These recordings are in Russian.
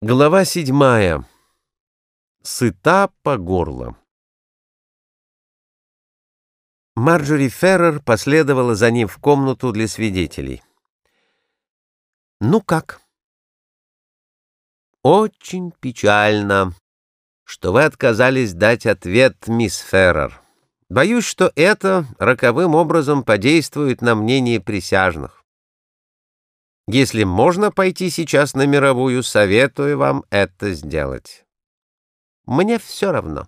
Глава седьмая. Сыта по горло. Марджори Феррер последовала за ним в комнату для свидетелей. «Ну как?» «Очень печально, что вы отказались дать ответ, мисс Феррер. Боюсь, что это роковым образом подействует на мнение присяжных. Если можно пойти сейчас на мировую, советую вам это сделать. Мне все равно.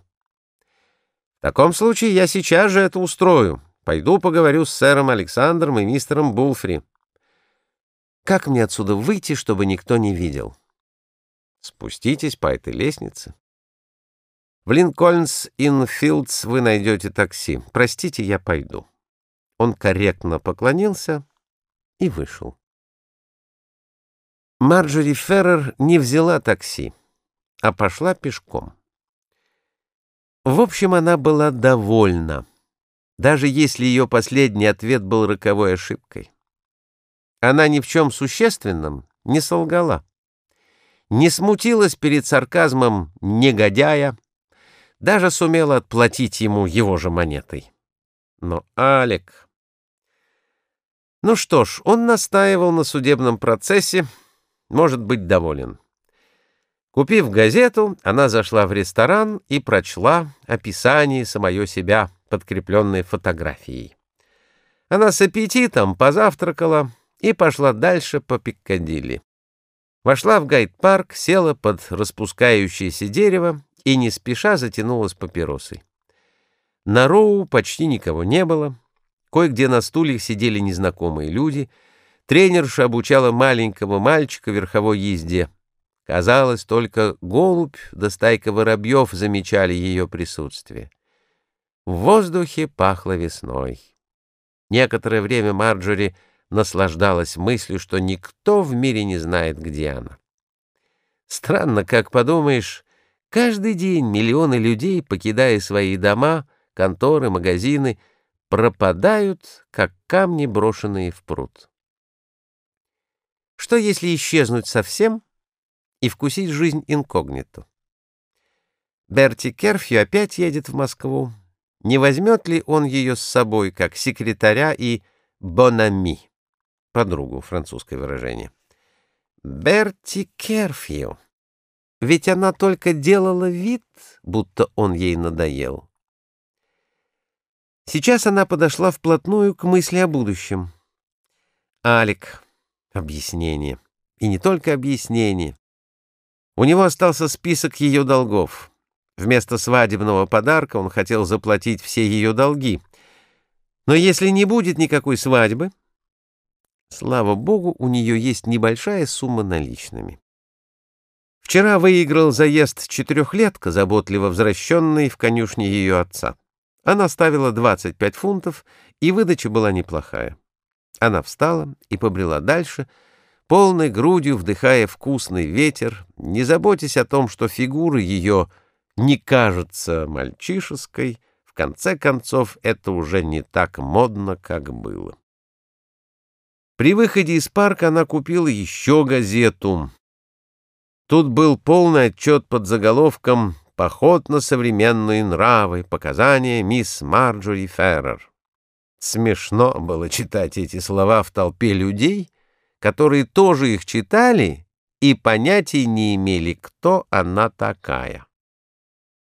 В таком случае я сейчас же это устрою. Пойду поговорю с сэром Александром и мистером Булфри. Как мне отсюда выйти, чтобы никто не видел? Спуститесь по этой лестнице. В Линкольнс-Инфилдс вы найдете такси. Простите, я пойду. Он корректно поклонился и вышел. Марджори Феррер не взяла такси, а пошла пешком. В общем, она была довольна, даже если ее последний ответ был роковой ошибкой. Она ни в чем существенном не солгала, не смутилась перед сарказмом негодяя, даже сумела отплатить ему его же монетой. Но Алек... Ну что ж, он настаивал на судебном процессе, может быть доволен. Купив газету, она зашла в ресторан и прочла описание самое себя, подкрепленное фотографией. Она с аппетитом позавтракала и пошла дальше по Пиккадилли. Вошла в гайд-парк, села под распускающееся дерево и не спеша затянулась папиросой. На Роу почти никого не было. Кое-где на стульях сидели незнакомые люди — Тренерша обучала маленького мальчика верховой езде. Казалось, только голубь да стайка воробьев замечали ее присутствие. В воздухе пахло весной. Некоторое время Марджори наслаждалась мыслью, что никто в мире не знает, где она. Странно, как подумаешь, каждый день миллионы людей, покидая свои дома, конторы, магазины, пропадают, как камни, брошенные в пруд. Что если исчезнуть совсем и вкусить жизнь инкогнито? Берти Керфью опять едет в Москву. Не возьмет ли он ее с собой как секретаря и бонами, подругу, французское выражение? Берти Керфью. Ведь она только делала вид, будто он ей надоел. Сейчас она подошла вплотную к мысли о будущем. Алик, Объяснение. И не только объяснение. У него остался список ее долгов. Вместо свадебного подарка он хотел заплатить все ее долги. Но если не будет никакой свадьбы, слава богу, у нее есть небольшая сумма наличными. Вчера выиграл заезд четырехлетка, заботливо возвращенный в конюшне ее отца. Она ставила 25 фунтов, и выдача была неплохая. Она встала и побрела дальше, полной грудью вдыхая вкусный ветер, не заботясь о том, что фигура ее не кажется мальчишеской, в конце концов это уже не так модно, как было. При выходе из парка она купила еще газету. Тут был полный отчет под заголовком «Поход на современные нравы. Показания мисс Марджори Феррер». Смешно было читать эти слова в толпе людей, которые тоже их читали и понятия не имели, кто она такая.